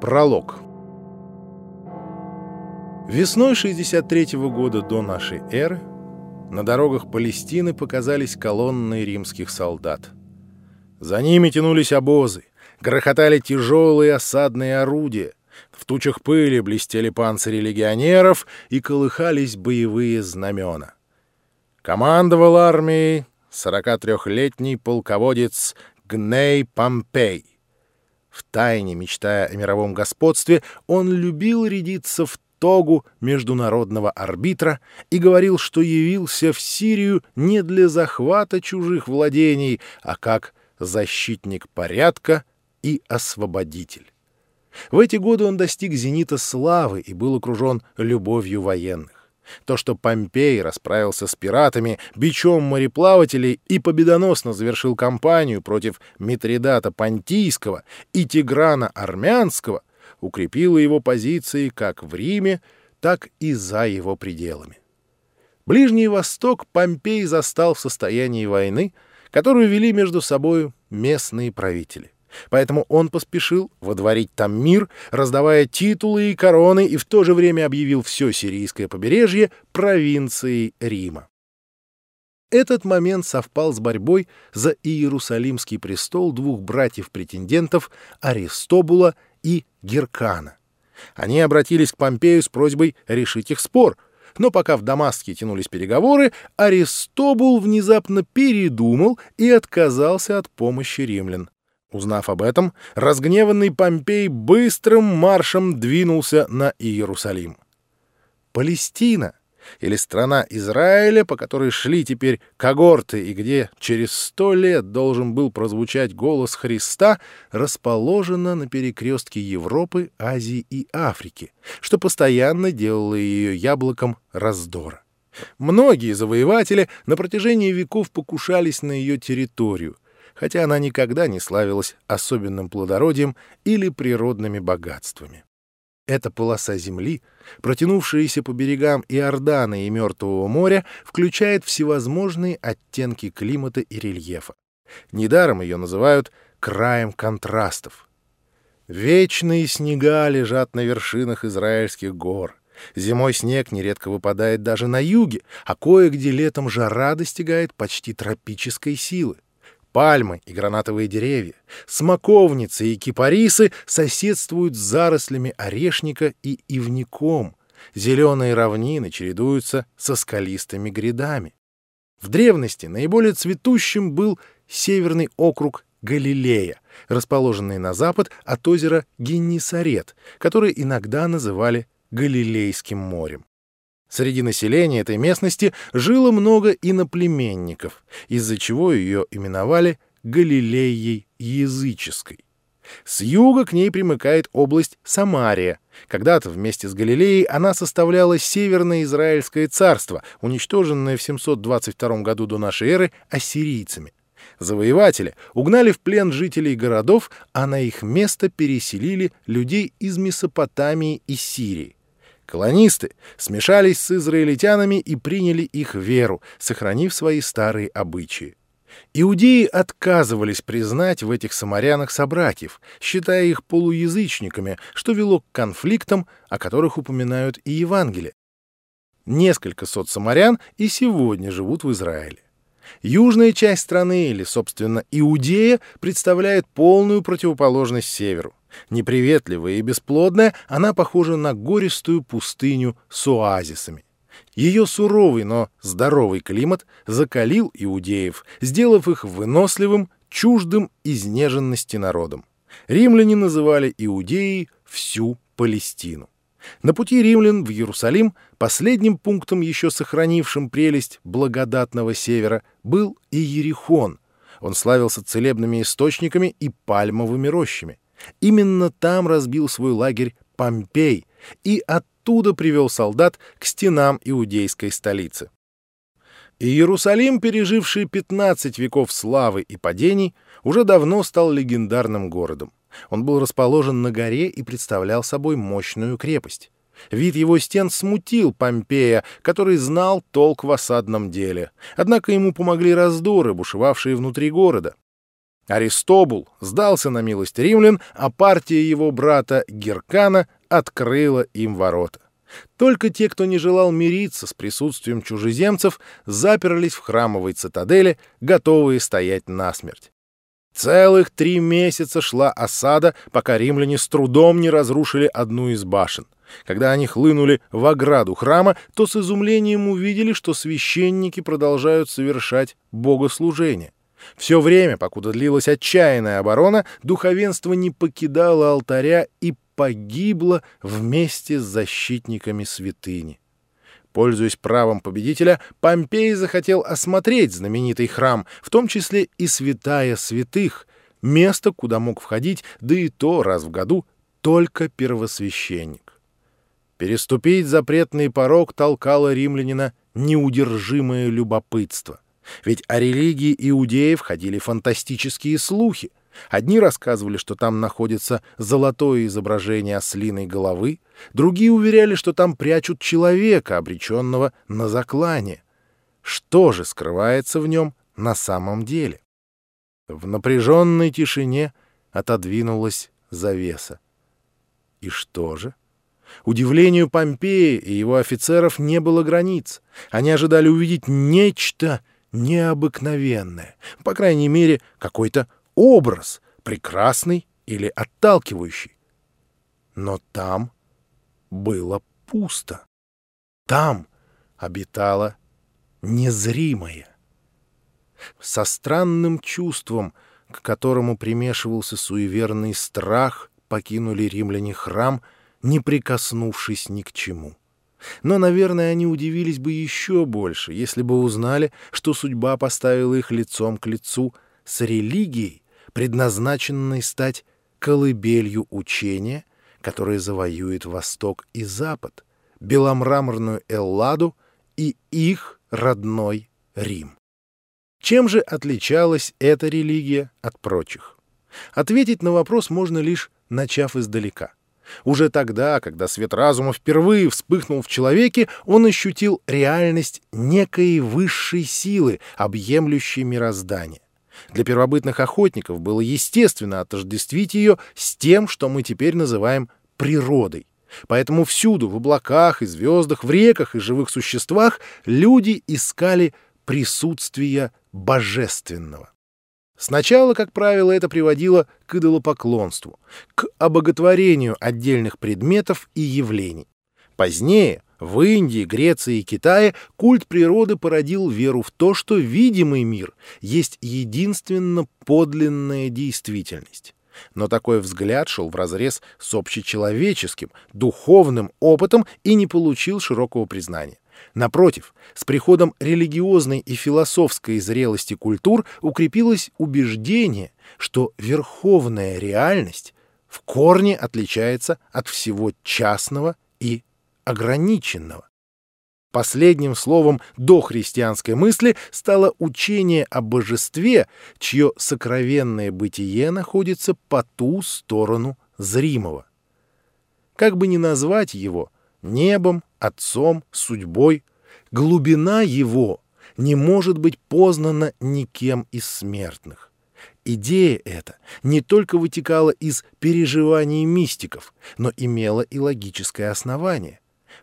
Пролог. Весной 63 -го года до нашей эры на дорогах Палестины показались колонны римских солдат. За ними тянулись обозы, грохотали тяжелые осадные орудия, в тучах пыли блестели панцири легионеров и колыхались боевые знамена. Командовал армией 43-летний полководец Гней Помпей. Втайне мечтая о мировом господстве, он любил рядиться в тогу международного арбитра и говорил, что явился в Сирию не для захвата чужих владений, а как защитник порядка и освободитель. В эти годы он достиг зенита славы и был окружен любовью военных. То, что Помпей расправился с пиратами, бичом мореплавателей и победоносно завершил кампанию против Митридата Понтийского и Тиграна Армянского, укрепило его позиции как в Риме, так и за его пределами. Ближний Восток Помпей застал в состоянии войны, которую вели между собой местные правители. Поэтому он поспешил водворить там мир, раздавая титулы и короны, и в то же время объявил все сирийское побережье провинцией Рима. Этот момент совпал с борьбой за Иерусалимский престол двух братьев-претендентов Аристобула и Геркана. Они обратились к Помпею с просьбой решить их спор, но пока в Дамаске тянулись переговоры, Аристобул внезапно передумал и отказался от помощи римлян. Узнав об этом, разгневанный Помпей быстрым маршем двинулся на Иерусалим. Палестина, или страна Израиля, по которой шли теперь когорты и где через сто лет должен был прозвучать голос Христа, расположена на перекрестке Европы, Азии и Африки, что постоянно делало ее яблоком раздора. Многие завоеватели на протяжении веков покушались на ее территорию — хотя она никогда не славилась особенным плодородием или природными богатствами. Эта полоса земли, протянувшаяся по берегам Иордана и Мертвого моря, включает всевозможные оттенки климата и рельефа. Недаром ее называют «краем контрастов». Вечные снега лежат на вершинах израильских гор. Зимой снег нередко выпадает даже на юге, а кое-где летом жара достигает почти тропической силы. Пальмы и гранатовые деревья, смоковницы и кипарисы соседствуют с зарослями орешника и ивником. Зеленые равнины чередуются со скалистыми грядами. В древности наиболее цветущим был северный округ Галилея, расположенный на запад от озера Геннисарет, который иногда называли Галилейским морем. Среди населения этой местности жило много иноплеменников, из-за чего ее именовали Галилеей языческой. С юга к ней примыкает область Самария. Когда-то вместе с Галилеей она составляла Северное Израильское царство, уничтоженное в 722 году до нашей эры ассирийцами. Завоеватели угнали в плен жителей городов, а на их место переселили людей из Месопотамии и Сирии. Колонисты смешались с израильтянами и приняли их веру, сохранив свои старые обычаи. Иудеи отказывались признать в этих самарянах собратьев, считая их полуязычниками, что вело к конфликтам, о которых упоминают и Евангелие. Несколько сот самарян и сегодня живут в Израиле. Южная часть страны, или, собственно, Иудея, представляет полную противоположность северу. Неприветливая и бесплодная, она похожа на гористую пустыню с оазисами. Ее суровый, но здоровый климат закалил иудеев, сделав их выносливым, чуждым изнеженности народом. Римляне называли иудеей всю Палестину. На пути римлян в Иерусалим последним пунктом, еще сохранившим прелесть благодатного севера, был Иерихон. Он славился целебными источниками и пальмовыми рощами. Именно там разбил свой лагерь Помпей и оттуда привел солдат к стенам иудейской столицы. Иерусалим, переживший 15 веков славы и падений, уже давно стал легендарным городом. Он был расположен на горе и представлял собой мощную крепость. Вид его стен смутил Помпея, который знал толк в осадном деле. Однако ему помогли раздоры, бушевавшие внутри города. Аристобул сдался на милость римлян, а партия его брата Геркана открыла им ворота. Только те, кто не желал мириться с присутствием чужеземцев, заперлись в храмовой цитадели, готовые стоять насмерть. Целых три месяца шла осада, пока римляне с трудом не разрушили одну из башен. Когда они хлынули в ограду храма, то с изумлением увидели, что священники продолжают совершать богослужение. Все время, покуда длилась отчаянная оборона, духовенство не покидало алтаря и погибло вместе с защитниками святыни. Пользуясь правом победителя, Помпей захотел осмотреть знаменитый храм, в том числе и святая святых, место, куда мог входить, да и то раз в году, только первосвященник. Переступить запретный порог толкало римлянина неудержимое любопытство. Ведь о религии иудеев ходили фантастические слухи. Одни рассказывали, что там находится золотое изображение ослиной головы, другие уверяли, что там прячут человека, обреченного на заклание. Что же скрывается в нем на самом деле? В напряженной тишине отодвинулась завеса. И что же? Удивлению Помпея и его офицеров не было границ. Они ожидали увидеть нечто необыкновенное, по крайней мере, какой-то образ, прекрасный или отталкивающий. Но там было пусто. Там обитала незримая. Со странным чувством, к которому примешивался суеверный страх, покинули римляне храм, не прикоснувшись ни к чему. Но, наверное, они удивились бы еще больше, если бы узнали, что судьба поставила их лицом к лицу с религией, предназначенной стать колыбелью учения, которое завоюет Восток и Запад, беломраморную Элладу и их родной Рим. Чем же отличалась эта религия от прочих? Ответить на вопрос можно лишь начав издалека — уже тогда, когда свет разума впервые вспыхнул в человеке, он ощутил реальность некой высшей силы, объемлющей мироздание. Для первобытных охотников было естественно отождествить ее с тем, что мы теперь называем природой. Поэтому всюду, в облаках и звездах, в реках и живых существах, люди искали присутствия божественного. Сначала, как правило, это приводило к идолопоклонству, к обоготворению отдельных предметов и явлений. Позднее, в Индии, Греции и Китае культ природы породил веру в то, что видимый мир есть единственно подлинная действительность. Но такой взгляд шел вразрез с общечеловеческим, духовным опытом и не получил широкого признания. Напротив, с приходом религиозной и философской зрелости культур укрепилось убеждение, что верховная реальность в корне отличается от всего частного и ограниченного. Последним словом дохристианской мысли стало учение о божестве, чье сокровенное бытие находится по ту сторону зримого. Как бы ни назвать его небом, отцом, судьбой, глубина его не может быть познана никем из смертных. Идея эта не только вытекала из переживаний мистиков, но имела и логическое основание.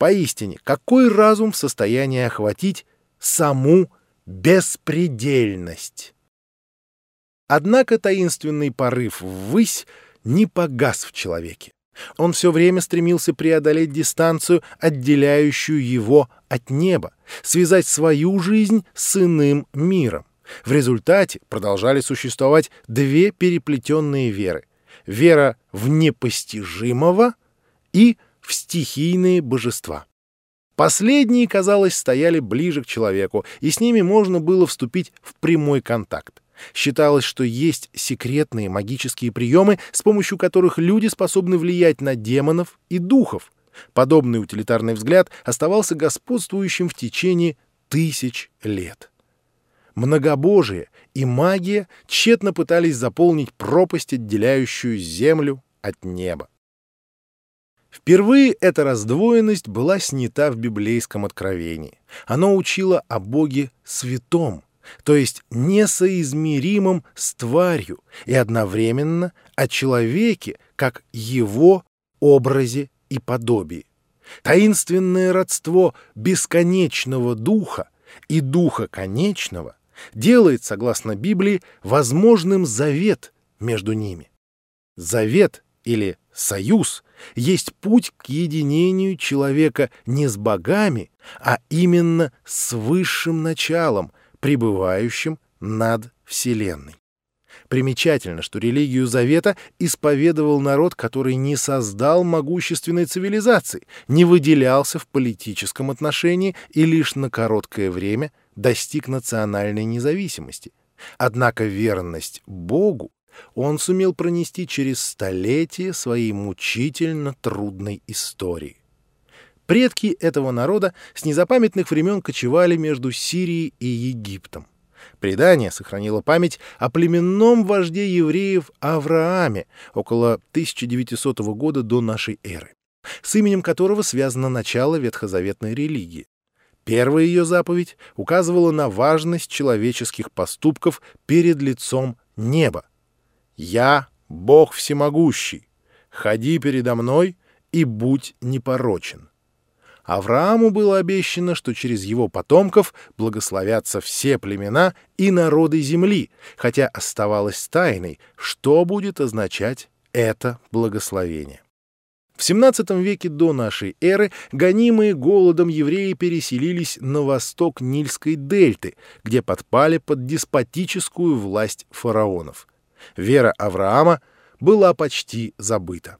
Поистине, какой разум в состоянии охватить саму беспредельность? Однако таинственный порыв ввысь не погас в человеке. Он все время стремился преодолеть дистанцию, отделяющую его от неба, связать свою жизнь с иным миром. В результате продолжали существовать две переплетенные веры. Вера в непостижимого и в стихийные божества. Последние, казалось, стояли ближе к человеку, и с ними можно было вступить в прямой контакт. Считалось, что есть секретные магические приемы, с помощью которых люди способны влиять на демонов и духов. Подобный утилитарный взгляд оставался господствующим в течение тысяч лет. Многобожие и магия тщетно пытались заполнить пропасть, отделяющую землю от неба. Впервые эта раздвоенность была снята в библейском откровении. Оно учило о Боге святом — то есть несоизмеримым с тварью и одновременно о человеке как его образе и подобии. Таинственное родство бесконечного духа и духа конечного делает, согласно Библии, возможным завет между ними. Завет или союз есть путь к единению человека не с богами, а именно с высшим началом, пребывающим над Вселенной. Примечательно, что религию Завета исповедовал народ, который не создал могущественной цивилизации, не выделялся в политическом отношении и лишь на короткое время достиг национальной независимости. Однако верность Богу он сумел пронести через столетия своей мучительно трудной истории. Предки этого народа с незапамятных времен кочевали между Сирией и Египтом. Предание сохранило память о племенном вожде евреев Аврааме около 1900 года до нашей эры, с именем которого связано начало ветхозаветной религии. Первая ее заповедь указывала на важность человеческих поступков перед лицом неба. «Я — Бог всемогущий, ходи передо мной и будь непорочен». Аврааму было обещано, что через его потомков благословятся все племена и народы земли, хотя оставалось тайной, что будет означать это благословение. В XVII веке до нашей эры гонимые голодом евреи переселились на восток Нильской дельты, где подпали под деспотическую власть фараонов. Вера Авраама была почти забыта.